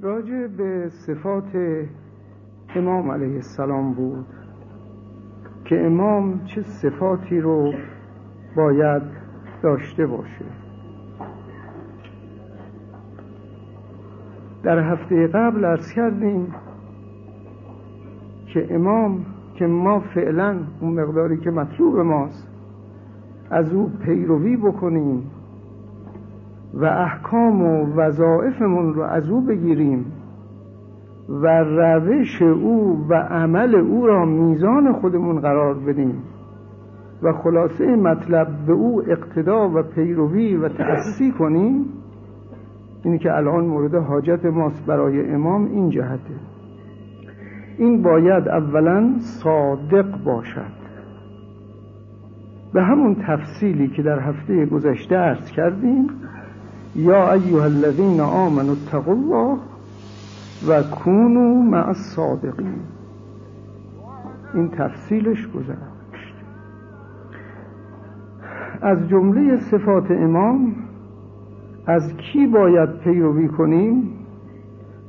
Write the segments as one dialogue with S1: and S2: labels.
S1: راجع به صفات امام علیه السلام بود که امام چه صفاتی رو باید داشته باشه. در هفته قبل ارز کردیم که امام که ما فعلا اون مقداری که مطلوب ماست از او پیروی بکنیم. و احکام و وظائفمون رو از او بگیریم و روش او و عمل او را میزان خودمون قرار بدیم و خلاصه مطلب به او اقتدا و پیروی و تأسی کنیم اینی که الان مورد حاجت ماست برای امام این جهته. این باید اولا صادق باشد. به همون تفصیلی که در هفته گذشته ارز کردیم یا ایها الذین آمنوا اتقوا الله و کونو مع الصادقین. این تفصیلش گذشت. از جمله صفات امام از کی باید پیروی کنیم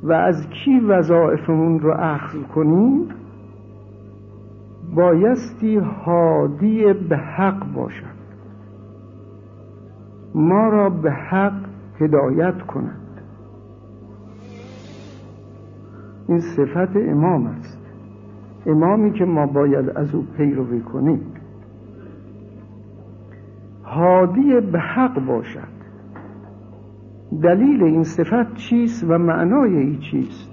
S1: و از کی وظائفمون رو اخذ کنیم بایستی هادی به حق باشد. ما را به حق هدایت کند این صفت امام است. امامی که ما باید از او پیروی کنیم. هادی به حق باشد. دلیل این صفت چیست و معنای این چیست؟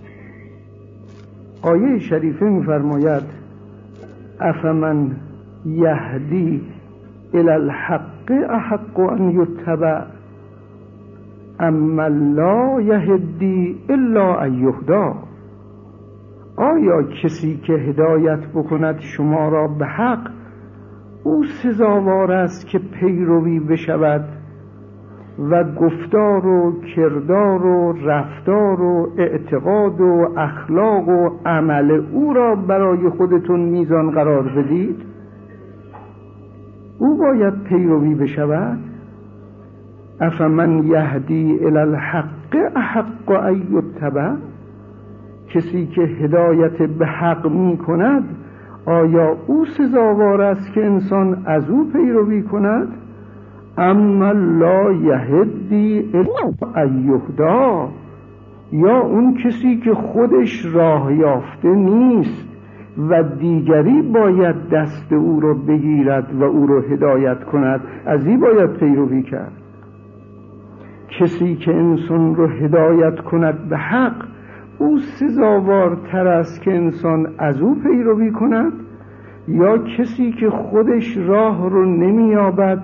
S1: آیه شریفه میفرماید افمن یهدی الى الحق احق ان یتبع اما لا یهدی الا ان آیا کسی که هدایت بکند شما را به حق او سزاوار است که پیروی بشود و گفتار و کردار و رفتار و اعتقاد و اخلاق و عمل او را برای خودتون میزان قرار بدید؟ او باید پیروی بشود؟ افمن یهدی الی الحق احق ان یتبع کسی که هدایت به حق می کند آیا او سزاوار است که انسان از او پیروی کند؟ اما لا یهدی ایهدا یا اون کسی که خودش راه یافته نیست و دیگری باید دست او رو بگیرد و او رو هدایت کند از این باید پیروی کرد. کسی که انسان رو هدایت کند به حق او سزاوارتر است که انسان از او پیروی کند یا کسی که خودش راه رو نمییابد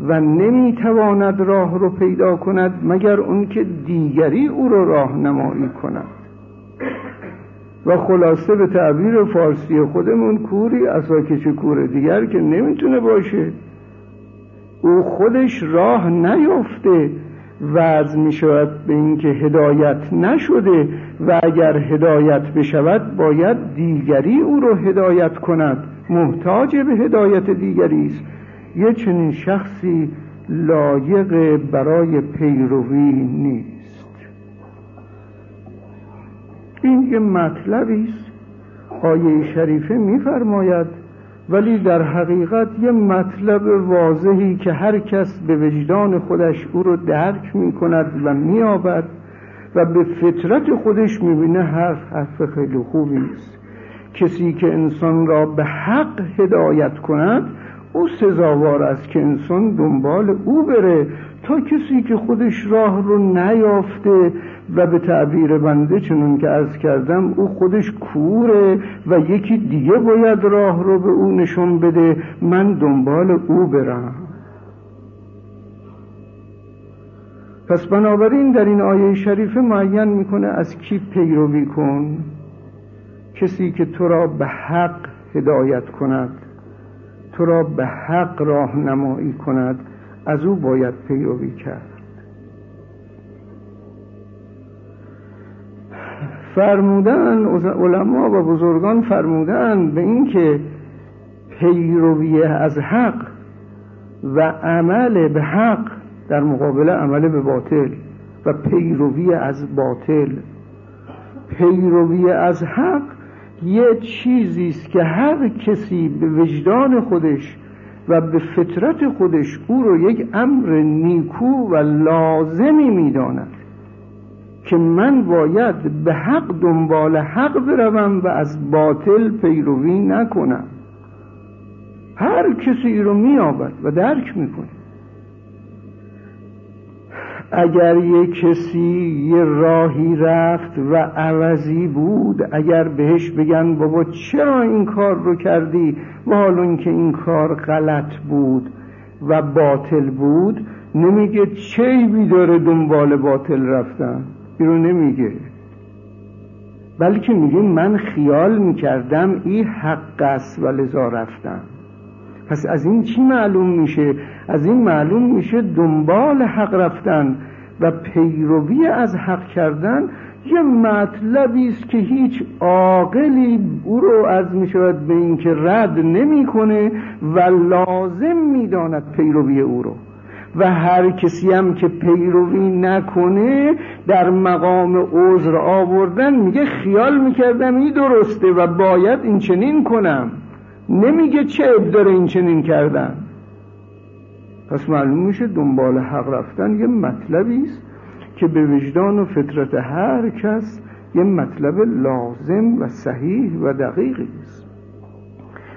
S1: و نمی‌تواند راه رو پیدا کند مگر اون که دیگری او رو راهنمایی کند. و خلاصه به تعبیر فارسی خودمون کوری اساکش کور دیگر که نمی‌تونه باشه. او خودش راه نیافته وضع می شود به اینکه هدایت نشده و اگر هدایت بشود باید دیگری او رو هدایت کند. محتاج به هدایت دیگری است. یه چنین شخصی لایق برای پیروی نیست. این یه مطلبی است. آیه شریفه میفرماید ولی در حقیقت یه مطلب واضحی که هر کس به وجدان خودش او رو درک می کند و میابد و به فطرت خودش می‌بینه حرف حرف خیلی خوبی است کسی که انسان را به حق هدایت کند او سزاوار است که انسان دنبال او بره تا کسی که خودش راه رو نیافته و به تعبیر بنده چنون که از کردم او خودش کوره و یکی دیگه باید راه رو به او نشون بده من دنبال او برم. پس بنابراین در این آیه شریفه معین می‌کنه از کی پیروی کن؟ کسی که تو را به حق هدایت کند تو را به حق راهنمایی کند. از او باید پیروی کرد. فرمودن علما و بزرگان فرمودن به اینکه پیروی از حق و عمل به حق در مقابل عمل به باطل و پیروی از باطل. پیروی از حق یه چیزی است که هر کسی به وجدان خودش و به فطرت خودش او رو یک امر نیکو و لازمی می‌داند که من باید به حق دنبال حق بروم و از باطل پیروی نکنم. هر کسی رو میابد و درک می‌کنه اگر یه کسی یه راهی رفت و عوضی بود اگر بهش بگن بابا چرا این کار رو کردی؟ و حال که این کار غلط بود و باطل بود نمیگه چه داره دنبال باطل رفتن. این رو نمیگه. بلکه میگه من خیال می‌کردم این حق است و لذا رفتم. پس از این چی معلوم میشه؟ از این معلوم میشه دنبال حق رفتن و پیروی از حق کردن یه مطلبی است که هیچ عاقلی او رو از می‌شود به اینکه رد نمی‌کنه و لازم می‌داند پیروی او رو. و هر کسی هم که پیروی نکنه در مقام عذر آوردن میگه خیال می‌کردم این درسته و باید این چنین کنم. نمیگه چه عیب داره این چنین کردن. پس معلوم میشه دنبال حق رفتن یه مطلبی است که به وجدان و فطرت هر کس یه مطلب لازم و صحیح و دقیقی است.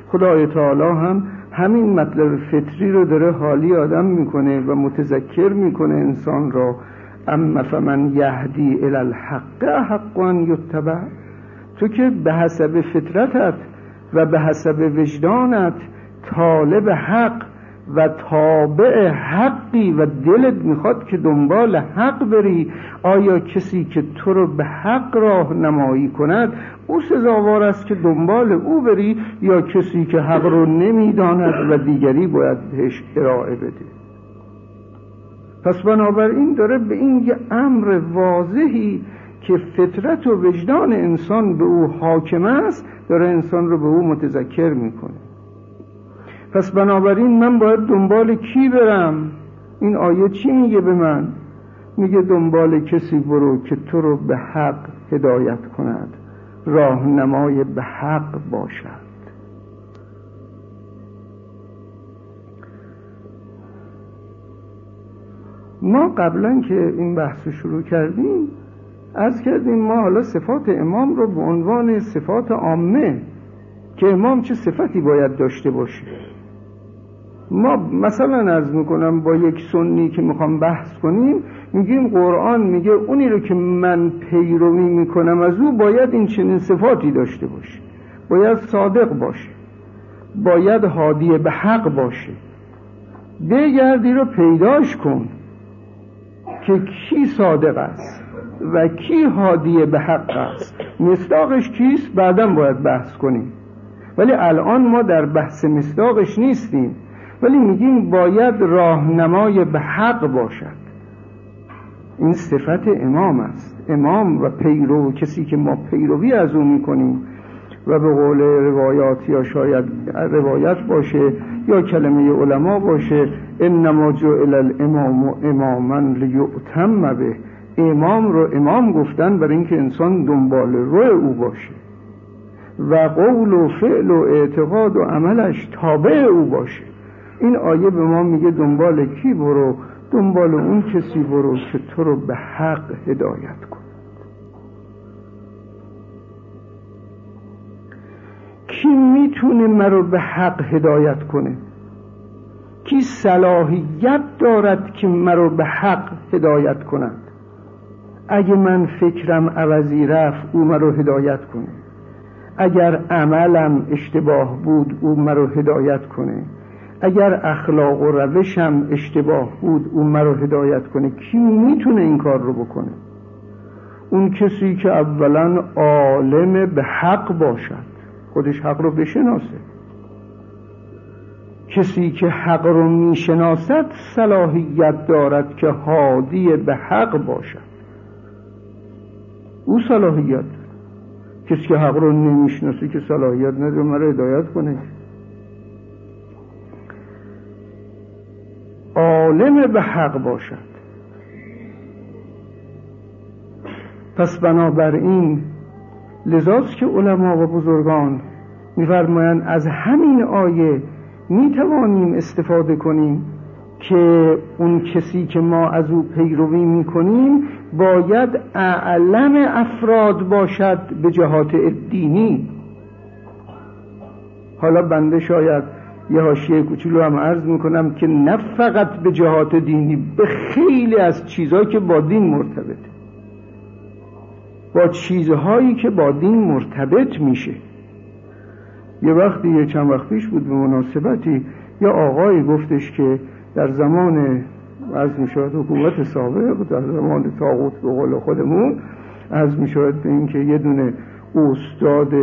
S1: خدای تعالی هم همین مطلب فطری رو داره حالی آدم می‌کنه و متذکر می‌کنه انسان را. اما فمن یهدی الالحق حق ان یتبع. تو که به حسب فطرتت و به حسب وجدانت طالب حق و تابع حقی و دلت می‌خواد که دنبال حق بری آیا کسی که تو رو به حق راه نمایی کند او سزاوار است که دنبال او بری یا کسی که حق رو نمی‌داند و دیگری باید بهش ارائه بده؟ پس بنابراین داره به این یه امر واضحی که فطرت و وجدان انسان به او حاکم است داره انسان رو به او متذکر می‌کنه. پس بنابراین من باید دنبال کی برم؟ این آیه چی میگه به من؟ میگه دنبال کسی برو که تو رو به حق هدایت کند. راهنمای به حق باشد. ما قبلا که این بحث شروع کردیم از کردیم ما حالا صفات امام رو به عنوان صفات عامه که امام چه صفتی باید داشته باشه؟ ما مثلا از می‌کنم با یک سنی که می‌خوام بحث کنیم میگیم قرآن میگه اونی رو که من پیروی می‌کنم از او باید این چنین صفاتی داشته باشه. باید صادق باشه. باید حادی به حق باشه. بگردی رو پیداش کن که کی صادق است؟ و کی حادی به حق است؟ مصداقش کیست؟ بعدا باید بحث کنیم. ولی الان ما در بحث مصداقش نیستیم. ولی میگیم باید راهنمای به حق باشد. این صفت امام است. امام و پیرو کسی که ما پیروی از او می‌کنیم و به قول روایات یا شاید روایت باشه یا کلمه علما باشه انما جعل الامام اماما لیؤتم به. امام رو امام گفتن برای اینکه انسان دنبال روی او باشه. و قول و فعل و اعتقاد و عملش تابع او باشه. این آیه به ما میگه دنبال کی برو؟ دنبال اون کسی برو که تو رو به حق هدایت کن کی می‌تونه مرا به حق هدایت کنه؟ کی صلاحیت دارد که مرا به حق هدایت کند؟ اگه من فکرم عوضی رفت او مرا هدایت کنه. اگر عملم اشتباه بود او مرا هدایت کنه. اگر اخلاق و روشم اشتباه بود او مرا هدایت کنه. کی می‌تونه این کار رو بکنه؟ اون کسی که اولا عالم به حق باشد خودش حق رو بشناسه. کسی که حق رو می‌شناسد صلاحیت دارد که حادی به حق باشد. او صلاحیت. کسی که حق رو نمی‌شناسه که صلاحیت نداره مرا هدایت کنه. عالم به حق باشد. پس بنابراین لذاست که علما و بزرگان میفرمایند از همین آیه می‌توانیم استفاده کنیم که اون کسی که ما از او پیروی می‌کنیم باید اعلم افراد باشد به جهات دینی. حالا بنده شاید یه حاشیه کوچولو هم عرض می‌کنم که نه فقط به جهات دینی به خیلی از چیزهایی که با دین مرتبطه. با چیزهایی که با دین مرتبط میشه. یه وقتی یه چند وقت پیش بود به مناسبتی یا آقای گفتش که در زمان از می‌شود حکومت سابق در زمان تاغوت به قول خودمون از می‌شود به اینکه یه دونه استاد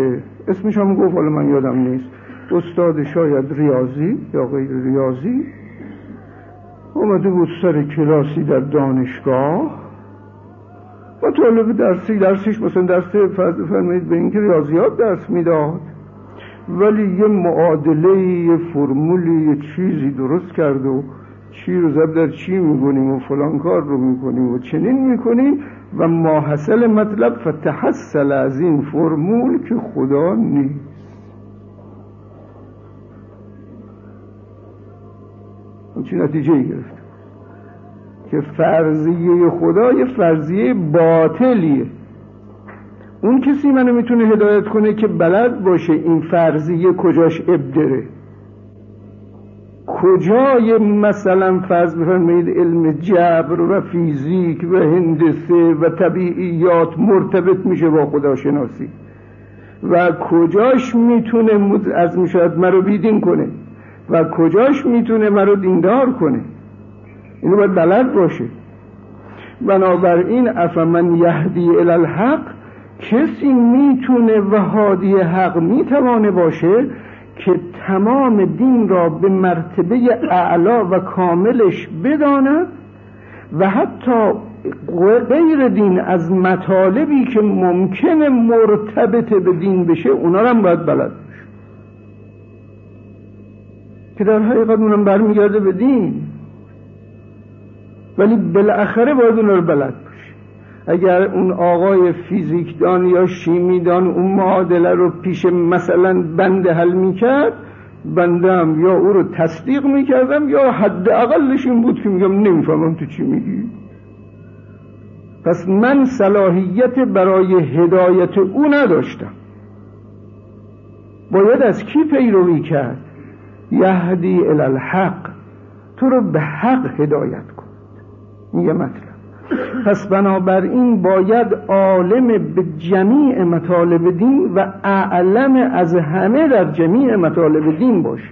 S1: اسمش هم گفت حالا من یادم نیست. استاد شاید ریاضی یا غیر ریاضی. اومده بود سر کلاسی در دانشگاه. و طالب درسی درسیش مثلا درس فرمایید به اینکه ریاضیات درس می‌داد. ولی یه معادله یه فرمولی یه چیزی درست کرد و چی رو زب در چی می‌کنیم و فلان کار رو می‌کنیم و چنین می‌کنیم و ماحصل مطلب فتحصل از این فرمول که خدا نیست. چی نتیجه گرفت؟ که فرضیه خدا یه فرضیه باطلیه. اون کسی منو می‌تونه هدایت کنه که بلد باشه این فرضیه کجاش ابدره. کجای مثلا فرض بفرمایید علم جبر و فیزیک و هندسه و طبیعیات مرتبط میشه با خداشناسی؟ و کجاش می‌تونه از می‌شود مرا بیدین کنه؟ و کجاش می‌تونه مرا دیندار کنه؟ اینو باید بلد باشه. بنابراین افمن یهدی الالحق کسی می‌تونه و هادی حق می‌توانه باشه که تمام دین را به مرتبه اعلا و کاملش بداند و حتی غیر دین از مطالبی که ممکنه مرتبط به دین بشه اونا هم باید بلد باشه. که در حقیقت اونم برمیگرده به دین ولی بالاخره باید اونا رو بلد باشه. اگر اون آقای فیزیکدان یا شیمیدان اون معادله رو پیش مثلا بنده حل می‌کرد بندم یا او رو تصدیق می‌کردم یا حد اقلش این بود که میگم نمی‌فهمم تو چی میگی. پس من صلاحیت برای هدایت او نداشتم. باید از کی پیروی کرد؟ یهدی الالحق تو رو به حق هدایت کن. یه مطلب. پس بنابراین باید عالم به جمیع مطالب دین و اعلم از همه در جمیع مطالب دین باشه.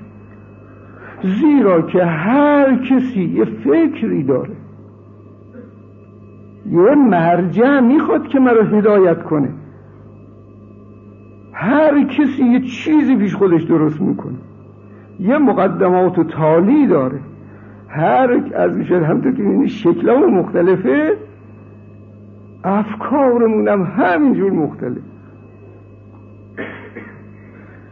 S1: زیرا که هر کسی یه فکری داره. یه مرجع می‌خواد که مرا هدایت کنه. هر کسی یه چیزی پیش خودش درست می‌کنه. یه مقدمات و تالی داره. هر از می‌شد همطور که می‌بینی شکلمون مختلفه افکارمون هم همینجور مختلف.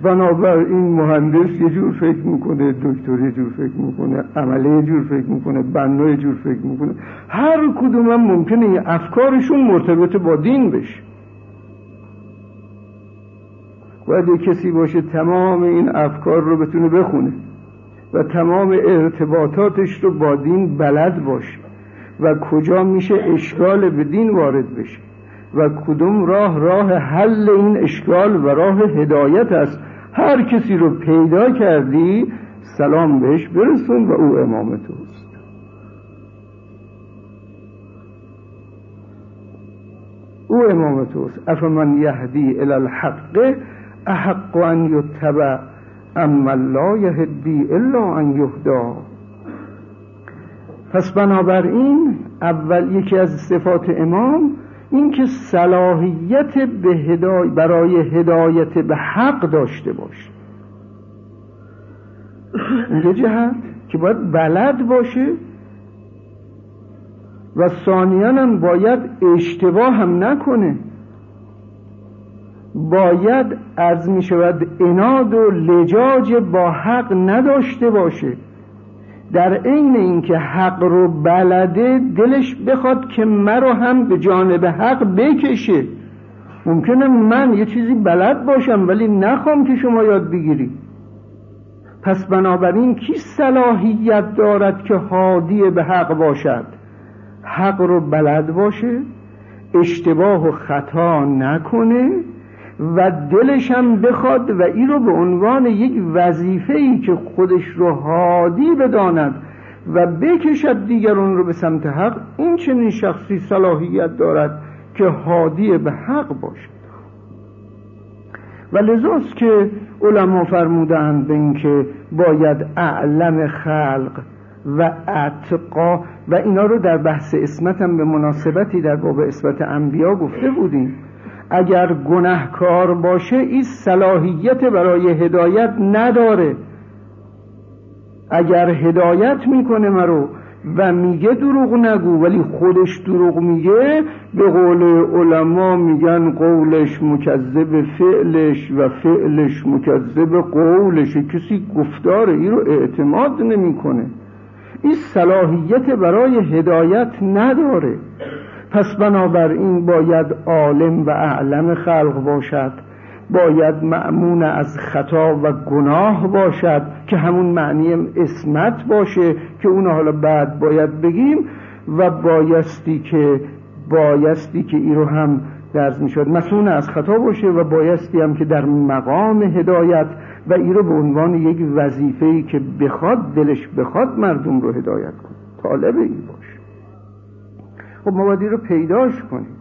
S1: بنابراین مهندس یه جور فکر می‌کنه دکتر یه جور فکر می‌کنه عمله یه جور فکر می‌کنه بنا یه جور فکر می‌کنه. هر کدوم هم ممکنه این افکارشون مرتبط با دین بشه. باید یه کسی باشه تمام این افکار رو بتونه بخونه. و تمام ارتباطاتش رو با دین بلد باشه و کجا میشه اشکال به دین وارد بشه و کدوم راه راه حل این اشکال و راه هدایت است. هر کسی رو پیدا کردی سلام بهش برسون و او امام توست. او امام توست. افمن یهدی الالحق احق ان یتبع اما لا یهدی الا ان یهدا. پس بنابراین اول یکی از صفات امام این که صلاحیت به هدای برای هدایت به حق داشته باشه. اینجا جهت که باید بلد باشه و ثانیان هم باید اشتباه هم نکنه. باید از می شود اناد و لجاج با حق نداشته باشه. در عین اینکه حق رو بلده دلش بخواد که مرا هم به جانب حق بکشه. ممکنه من یه چیزی بلد باشم ولی نخوام که شما یاد بگیری. پس بنابراین کی صلاحیت دارد که حادی به حق باشد؟ حق رو بلد باشه اشتباه و خطا نکنه و دلش هم بخواد و این رو به عنوان یک وظیفه ای که خودش رو حادی بداند و بکشد دیگران رو به سمت حق این چنین شخصی صلاحیت دارد که حادی به حق باشد. و لذاست که علما فرمودند به اینکه باید اعلم خلق و اتقا و اینا رو در بحث اسمت هم به مناسبتی در باب اسمت انبیا گفته بودیم. اگر گنهکار باشه این صلاحیت برای هدایت نداره. اگر هدایت می‌کنه مرو و میگه دروغ نگو ولی خودش دروغ میگه به قول علما میگن قولش مکذب فعلش و فعلش مکذب قولش. کسی گفتار این رو اعتماد نمی‌کنه. این صلاحیت برای هدایت نداره. پس بنابراین باید عالم و اعلم خلق باشد. باید معمون از خطا و گناه باشد که همون معنی اسمت باشه که اون حالا بعد باید بگیم و بایستی که بایستی که ای رو هم درز می شد مسئول از خطا باشه و بایستی هم که در مقام هدایت و ای رو به عنوان یک وظیفه ای که بخواد دلش بخواد مردم رو هدایت کن طالب ای باشه. خب ما باید رو پیداش کنیم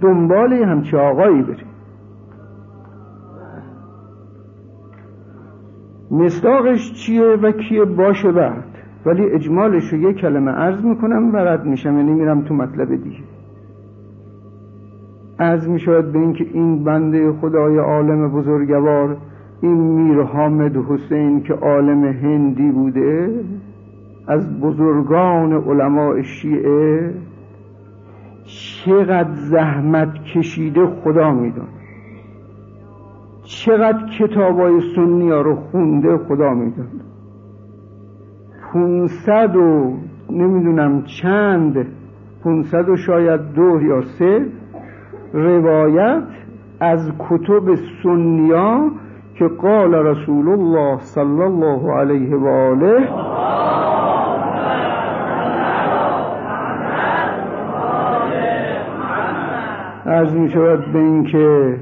S1: دنبال همچه آقایی بریم مصداقش چیه و کیه باشه بعد. ولی اجمالش رو یک کلمه عرض می‌کنم و رد میشم یعنی میرم تو مطلب دیگه. عرض می‌شود به اینکه این بنده خدای عالم بزرگوار این میر حامد حسین که عالم هندی بوده از بزرگان علماء شیعه چقدر زحمت کشیده خدا می‌دونه چقدر کتابای سنی ها رو خونده خدا می‌دونه پونصد و نمی‌دونم چند پونصد و شاید دو یا سه روایت از کتب سنیا که قال رسول الله صلی الله علیه و آله از می شود به این که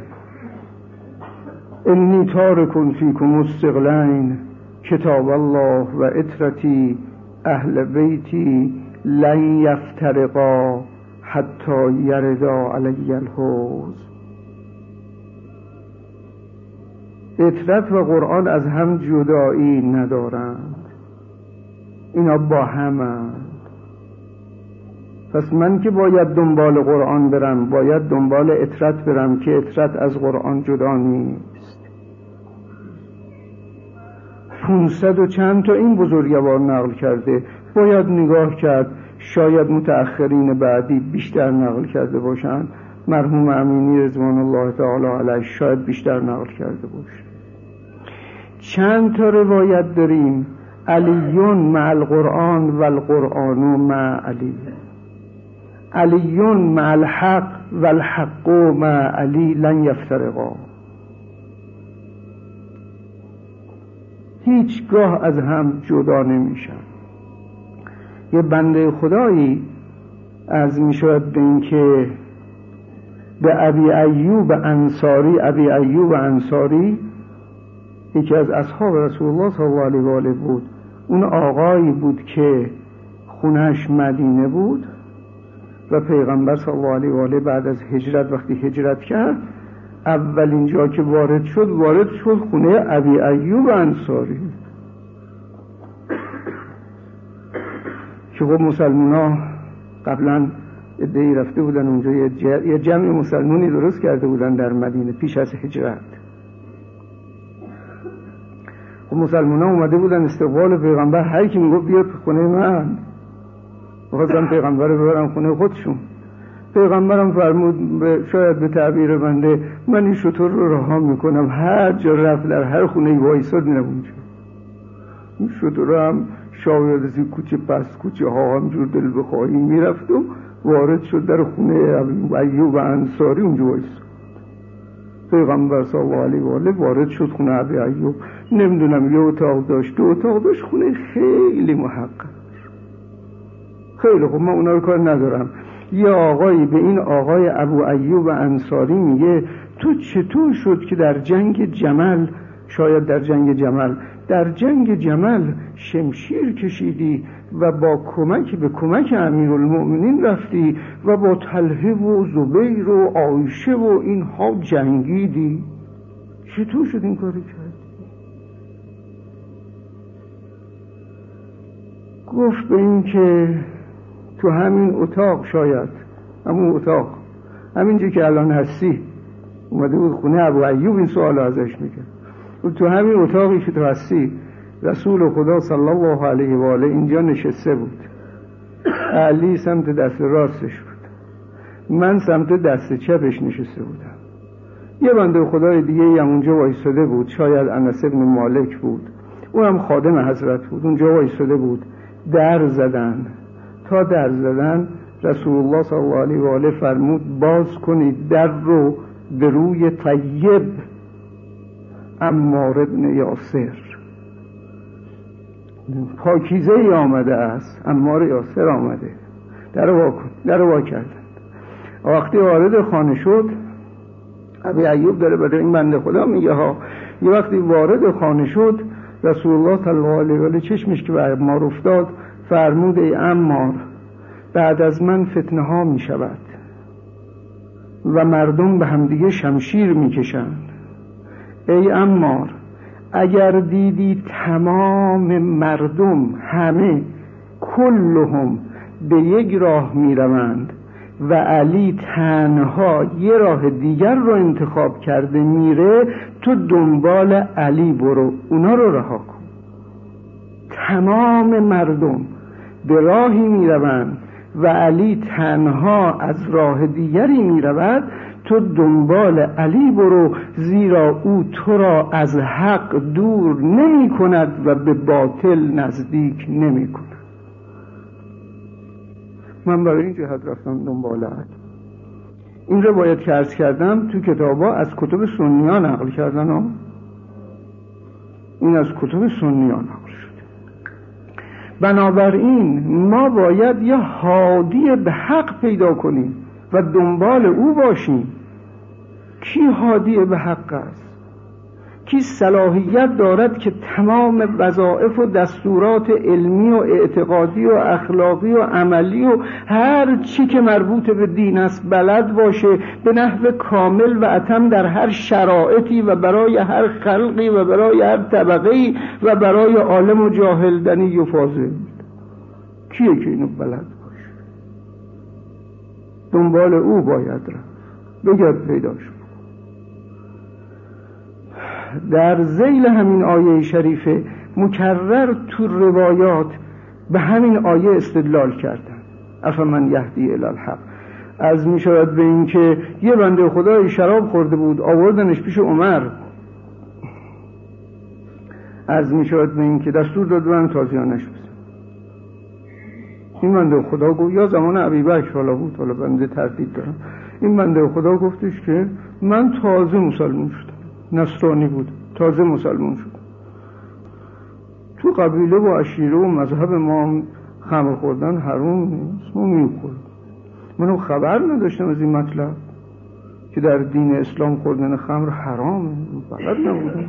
S1: انی تارکن فیکم مستقلین کتاب الله و اطرتی اهل بیتی لن یفترقا حتی یردا علی الحوز اطرت و قرآن از هم جدایی ندارند. اینا با همند پس من که باید دنبال قرآن برم باید دنبال اطرت برم که اطرت از قرآن جدا نیست. پونصد و چند تا این بزرگوار نقل کرده باید نگاه کرد شاید متأخرین بعدی بیشتر نقل کرده باشند. مرحوم امینی رضوان الله تعالی علیه شاید بیشتر نقل کرده باشه. چند تا روایت داریم؟ علیون مع القرآن و القرآن مع علی. علیون مع الحق و الحق مع علی لن یفترقا. هیچگاه از هم جدا نمیشن. یه بنده خدایی از می‌شود به اینکه به ابی ایوب انصاری ابی ایوب انصاری یکی از اصحاب رسول الله صلی الله علیه و آله بود. اون آقایی بود که خونش مدینه بود. و پیغمبر صلی الله علیه و آله بعد از هجرت وقتی هجرت کرد اولین جا که وارد شد وارد شد خونه ابی ایوب انصاری. که خب مسلمان ها قبلا ادهی رفته بودن اونجا یه جمع مسلمانی درست کرده بودن در مدینه پیش از هجرت. خب مسلمان ها اومده بودن استقبال پیغمبر هر کی می‌گفت بیاد خونه من. می‌خواستم پیغمبر رو ببرم خونه خودشون. پیغمبرم فرمود شاید به تعبیر بنده من این شطور رو رها می‌کنم. هر جا رفت در هر خونه وایساد میرم اونجا. این شطور هم شاید از این کوچه پس کوچه ها همجور دل بخواهی می‌رفت و وارد شد در خونه ایوب انصاری اونجا وایساد. پیغمبر صلی الله علیه و آله وارد شد خونه ابی ایوب نمی‌دونم یه اتاق داشت. دو اتاق داشت خونه خیلی محقق. خیلی خوب من اونا رو کار ندارم. یه آقایی به این آقای ابو ایوب انصاری میگه تو چطور شد که در جنگ جمل شاید در جنگ جمل در جنگ جمل شمشیر کشیدی و با کمک به کمک امیرالمؤمنین رفتی و با طلحه و زبیر و آیشه و اینها جنگیدی؟ چطور شد این کاری کردی؟ گفت به این که تو همین اتاق شاید همون اتاق. همینجا که الان هستی. اومده بود خونه ابو ایوب این سوال ازش می‌کرد. تو همین اتاقی که تو هستی رسول خدا صلی الله علیه و آله اینجا نشسته بود. علی سمت دست راستش بود. من سمت دست چپش نشسته بودم. یه بنده خدای دیگه هم اونجا وایستاده بود. شاید انس ابن مالک بود. او هم خادم حضرت بود. اونجا وایستاده بود. در زدن. تا در زدن رسول الله صلی الله علیه و آله فرمود باز کنید در رو به روی طیب. امار ابن یاسر پاکیزه ای آمده است. امار یاسر آمده. در واکن در وا کردن. وقتی وارد خانه شد ابی ایوب داره برای این بنده خدا میگه ها یه وقتی وارد خانه شد رسول الله صلی الله علیه و چشمش که بر ما افتاد فرمود ای امار بعد از من فتنه ها می شود و مردم به همدیگه شمشیر می کشند ای امار اگر دیدی تمام مردم همه کلهم به یک راه می روند و علی تنها یه راه دیگر رو انتخاب کرده میره تو دنبال علی برو اونا رو رها کن. تمام مردم به راهی می و علی تنها از راه دیگری می رود تو دنبال علی برو زیرا او تو را از حق دور نمی کند و به باطل نزدیک نمی کند من برای این جهت رفتم دنبال علی. این روایت که ارز کردم تو کتابا از کتب سنیان نقل کردن ها این از کتب سنیان شده بنابراین ما باید یه حادی به حق پیدا کنیم و دنبال او باشیم. کی حادی به حق است؟ کی صلاحیت دارد که تمام وظایف و دستورات علمی و اعتقادی و اخلاقی و عملی و هر چی که مربوط به دین است بلد باشه به نحو کامل و اتم در هر شرایطی و برای هر خلقی و برای هر طبقه و برای عالم و جاهل دنی و فاضل کیه که اینو بلد دنبال او باید رفت. بگرد پیدا شد در زیل همین آیه شریفه مکرر تو روایات به همین آیه استدلال کردن. افمن یهدی الالحق از می شود به این که یه بنده خدای شراب خورده بود آوردنش پیش عمر. از می شود به این که دستور داد من تازیانش این بنده خدا گفت یا زمان عبی حالا بود حالا بنده تردید دارم. این بنده خدا گفتش که من تازه مسلمون شدم. نصرانی بود. تازه مسلمون شد. تو قبیله و عشیره و مذهب ما خمر خوردن حروم نیست. ما می‌خورد منو خبر نداشتم از این مطلب که در دین اسلام خوردن خمر حرامه فقط نبودم.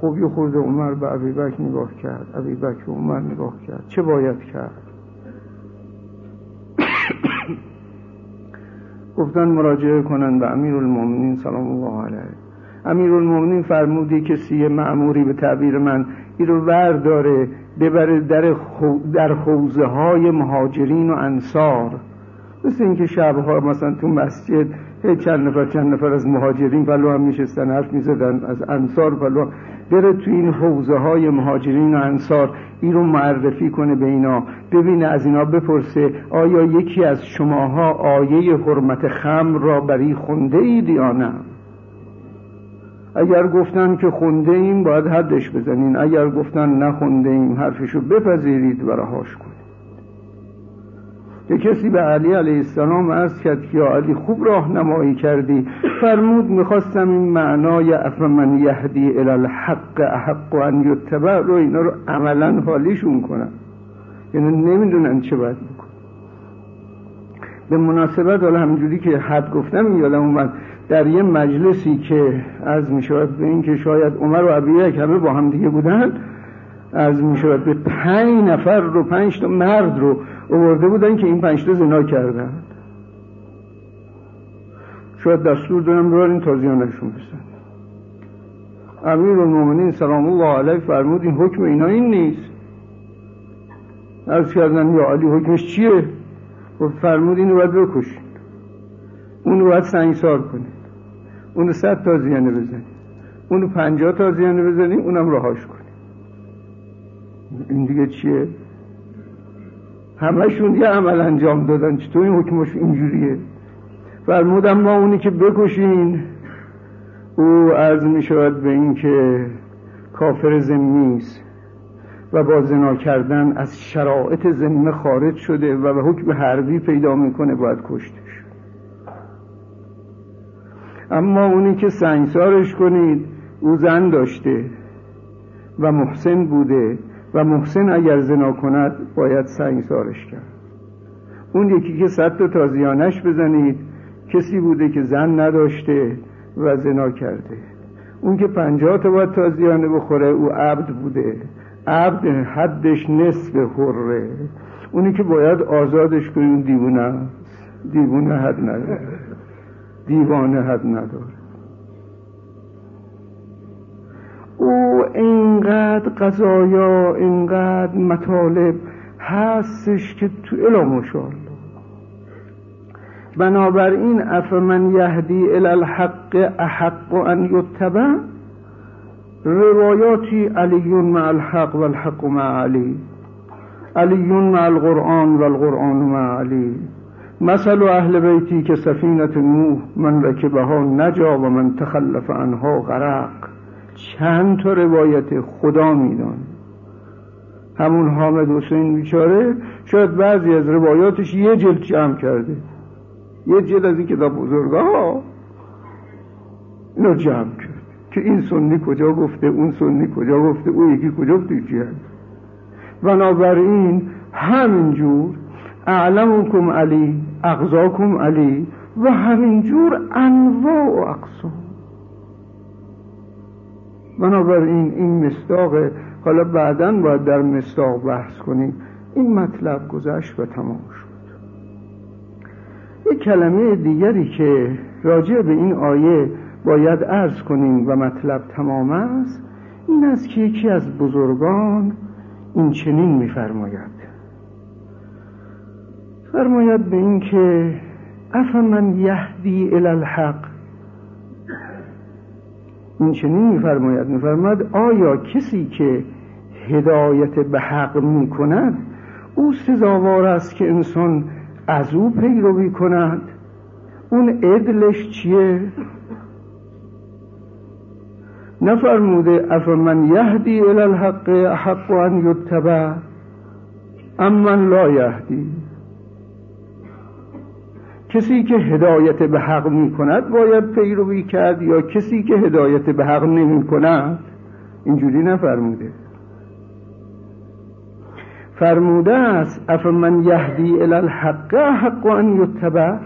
S1: خب یه خورده عمر به عبی بک نگاه کرد. عبی بک به عمر نگاه کرد. چه باید کرد؟ گفتن مراجعه کنند به امیر المومنین سلام الله علیه. امیر المومنین فرمودی کسی معموری به تعبیر من این رو داره ببره در, در خوزه های مهاجرین و انصار. مثل اینکه شبها مثلا تو مسجد چند نفر چند نفر از مهاجرین پلو هم میشستن حرف می‌زدن از انصار پلو بره تو این حوزه های مهاجرین و انصار این رو معرفی کنه به اینا ببینه از اینا بپرسه آیا یکی از شماها آیه حرمت خم را بری خونده اید یا نه؟ اگر گفتن که خونده ایم باید حدش بزنین. اگر گفتن نخونده ایم حرفشو بپذیرید و رهاش کنید. که کسی به علی علیه السلام عرض کرد که یا علی خوب راهنمایی کردی. فرمود می‌خواستم این معنای افمن یهدی الی الحق احق ان یتبع رو اینا رو عملا حالیشون کنم. یعنی نمی‌دونن چه باید بکن به مناسبت حالا همجوری که حد گفتم یادم اومد در یه مجلسی که از می‌شود به این که شاید عمر و عبیه همه با هم دیگه بودن از می‌شود به پنج نفر رو پنج تا مرد رو اوورده بودن که این پنج تا زنا کردن. شاید دستور دارم این تازیانشون بسن امیر المومنین سلام الله علیه فرمود این حکم اینا این نیست. از کردن یا علی حکمش چیه؟ و فرمود اینو باید بکشین اونو باید سنگسار کنید. اونو صد تازیانه بزنید. اونو پنجاه تازیانه بزنید اونم رهاش کنید. این دیگه چیه؟ همشون یه عمل انجام دادن. چطور این حکمش اینجوریه؟ فرمودم ما اونی که بکشین او از می شود به این که کافر زمیست و با زنا کردن از شرایط زمه خارج شده و به حکم حربی پیدا می‌کنه باید کشتش. اما اونی که سنگسارش کنید او زن داشته و محسن بوده و محسن اگر زنا کند باید سنگسارش کرد. اون یکی که صد تا تازیانش بزنید کسی بوده که زن نداشته و زنا کرده. اون که پنجاه تا باید تازیانه بخوره او عبد بوده. عبد حدش نصف حره. اونی که باید آزادش کنیم دیوونه دیوونه حد نداره. دیوانه حد نداره. او اینقدر قضایا اینقدر مطالب هستش که تو الا مشالله بنابراین افمن یهدی الی الحق احق ان یتبع روایاتی علیون مع الحق و الحق مع علی علیون مع القرآن و القرآن مع علی. مثل اهل بیتی که سفینت نوح من رکبها نجا و من تخلف عنها غرق. چند تا روایت خدا میدان. همون حامد حسین بیچاره شاید بعضی از روایاتش یه جلد جمع کرده. یه جلد از این کتاب بزرگا. اینو جمع کرد که این سنی کجا گفته اون سنی کجا گفته او یکی کجا گفته هست بنابراین همینجور اعلمکم علی اغذاکم علی و همینجور انواع و اقسام. بنابراین این مستاق حالا بعدا باید در مستاق بحث کنیم. این مطلب گذشت و تمام شد. یک کلمه دیگری که راجع به این آیه باید عرض کنیم و مطلب تمام است این است که یکی از بزرگان این چنین میفرماید. فرماید به این که افمن یهدی الی الحق؟ این چنین میفرماید. میفرماید آیا کسی که هدایت به حق می‌کند او سزاوار است که انسان از او پیروی کند؟ اون عدلش چیه؟ نفرموده افمن یهدی الی الحق احق ان یتبع امن لا یهدی. کسی که هدایت به حق می کند باید پیروی کرد یا کسی که هدایت به حق نمی کند اینجوری نفرموده. فرموده است افمن یهدی الی الحق حق ان یتبع؟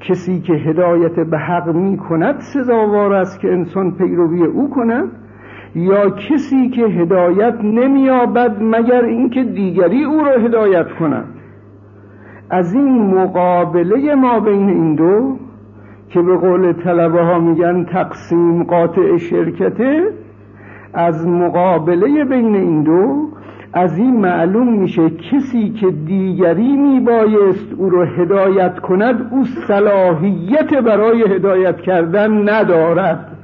S1: کسی که هدایت به حق می کند سزاوار است که انسان پیروی او کند؟ یا کسی که هدایت نمییابد مگر اینکه دیگری او را هدایت کند؟ از این مقابله ما بین این دو که به قول طلبه ها میگن تقسیم قاطع شرکته از مقابله بین این دو از این معلوم میشه کسی که دیگری میبایست او رو هدایت کند او صلاحیت برای هدایت کردن ندارد.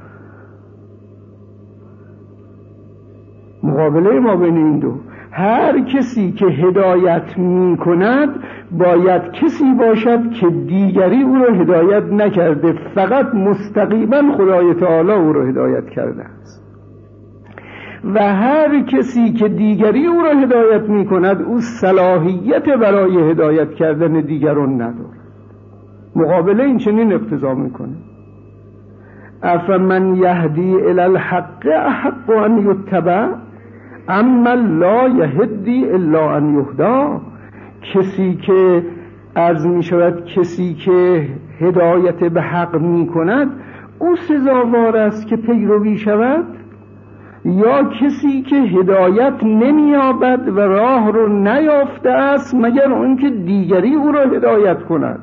S1: مقابله ما بین این دو. هر کسی که هدایت می کند باید کسی باشد که دیگری او را هدایت نکرده فقط مستقیما خدای تعالی او را هدایت کرده است. و هر کسی که دیگری او را هدایت می کند او صلاحیت برای هدایت کردن دیگران ندارد. مقابله این چنین اقتضا می‌کنه. افمن یهدی الی الحق احق ان یتبع اما لا یهدی الا ان یهدا کسی که از می شود کسی که هدایت به حق می کند او سزاوار است که پیروی شود یا کسی که هدایت نمییابد و راه رو نیافته است مگر اون که دیگری او را هدایت کند؟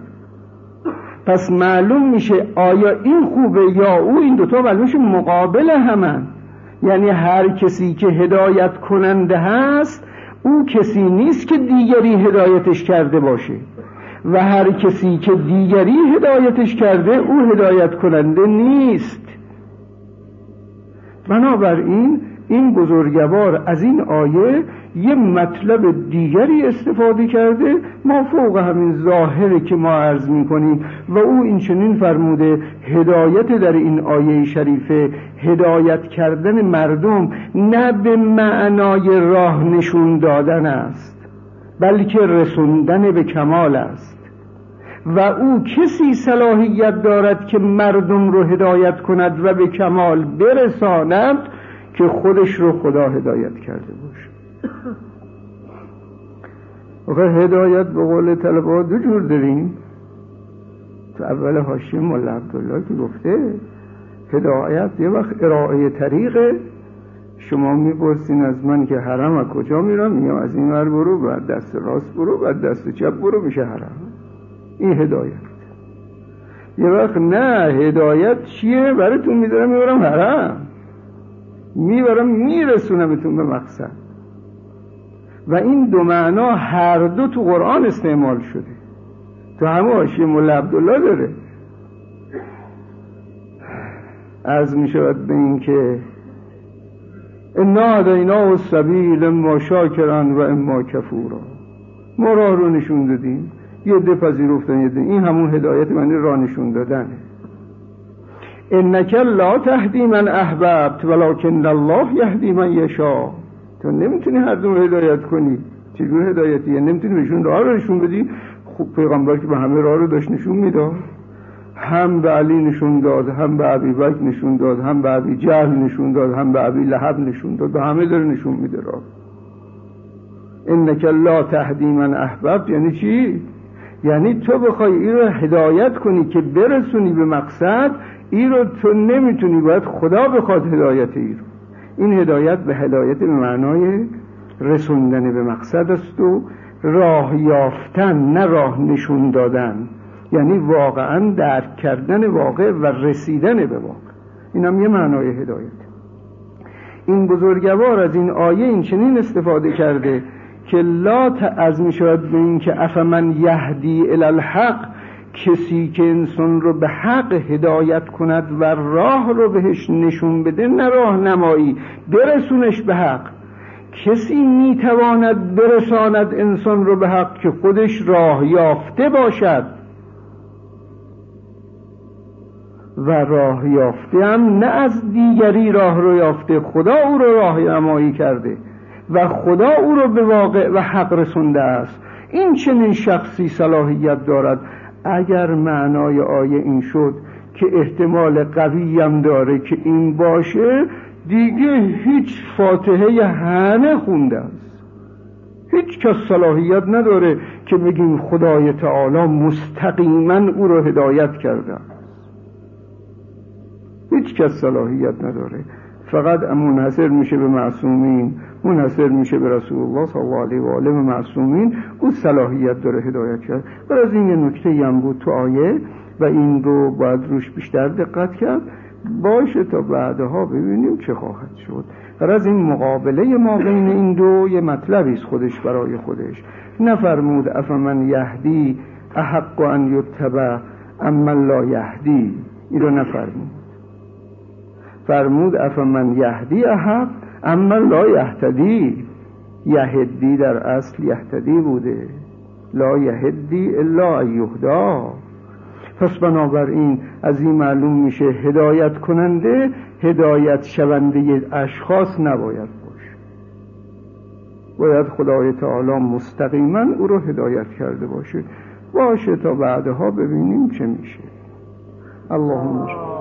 S1: پس معلوم میشه آیا این خوبه یا او؟ این دوتا میشه مقابل همن. یعنی هر کسی که هدایت کننده هست او کسی نیست که دیگری هدایتش کرده باشه. و هر کسی که دیگری هدایتش کرده او هدایت کننده نیست. بنابراین این بزرگوار از این آیه یه مطلب دیگری استفاده کرده ما فوق همین ظاهره که ما عرض می‌کنیم. و او این چنین فرموده هدایت در این آیه شریفه هدایت کردن مردم نه به معنای راه نشون دادن است بلکه رسوندن به کمال است. و او کسی صلاحیت دارد که مردم رو هدایت کند و به کمال برساند که خودش رو خدا هدایت کرده آخه هدایت به قول طلبه دو جور داریم. تو اول حاشیه مولا عبدالله که گفته هدایت یه وقت ارائه طریقه. شما می‌پرسین از من که حرم از کجا میرم؟ یا از این ور برو بعد دست راست برو بعد دست چپ برو میشه حرم. این هدایت. یه وقت نه هدایت چیه؟ براتون میدارم می‌برم حرم. می‌برم میرسونمتون به مقصد. و این دو معنا هر دو تو قرآن استعمال شده. تو همه حاشیه مولا داره. از می شود به این که انا دینا و سبیل اما شاکرن و اما کفورا. ما راه رو نشون دادیم. یه ده پذیرفتن یه ده این همون هدایت معنی راه نشون دادنه انک لا تهدی من احببت ولکن الله یهدی من یشا تو نمی‌تونی هر دو هدایت کنی. چجور هدایتیه نمی‌تونی بهشون راه رو نشون بدی. خوب پیغمبر که به همه راه رو داشت نشون می‌داد. هم به علی نشون داد هم به عبی بک نشون داد هم به عبی جهل نشون داد هم به عبی لحب نشون داد. به همه داره نشون میده راه. انک لا تهدی من احببت. یعنی چی؟ یعنی تو بخوای این رو هدایت کنی که برسونی به مقصد این رو تو نمی‌تونی باید خدا بخواد هدایت ای رو. این هدایت به هدایت معنای رسوندن به مقصد است و راه یافتن نه راه نشون دادن. یعنی واقعا درک کردن واقع و رسیدن به واقع. این هم یه معنای هدایت. این بزرگوار از این آیه این چنین استفاده کرده که لا از می شود به این که افمن یهدی الالحق کسی که انسان رو به حق هدایت کند و راه رو بهش نشون بده نه راه نمایی برسونش به حق. کسی می‌تواند برساند انسان رو به حق که خودش راه یافته باشد. و راه یافته هم نه از دیگری راه رو یافته خدا او رو راه نمایی کرده و خدا او رو به واقع و حق رسونده است. این چنین شخصی صلاحیت دارد. اگر معنای آیه این شد که احتمال قوی هم داره که این باشه دیگه هیچ فاتحه همه خونده است. هیچ کس صلاحیت نداره که بگیم خدای تعالی مستقیما او رو هدایت کرده هیچ کس صلاحیت نداره. فقط منحصر میشه به معصومین منحصر میشه به رسول الله صلی الله علیه و آله و معصومین. او صلاحیت داره هدایت کرد. و از این یه نکته هم بود تو آیه و این رو باید روش بیشتر دقت کرد. باشه تا بعدها ببینیم چه خواهد شد. و از این مقابله ما بین این دو یه مطلبی است خودش برای خودش. نفرمود افمن یهدی احق ان یتبع اما لا یهدی. این رو نفرمود. فرمود افمن یهدی احق اما لا یهتدی. یهدی در اصل یهتدی بوده. لا یهدی الا ایهدا. پس بنابراین از این معلوم میشه هدایت کننده هدایت شونده اشخاص نباید باشه. باید خدای تعالی مستقیما او رو هدایت کرده باشه. باشه تا بعدها ببینیم چه میشه. اللهم شکر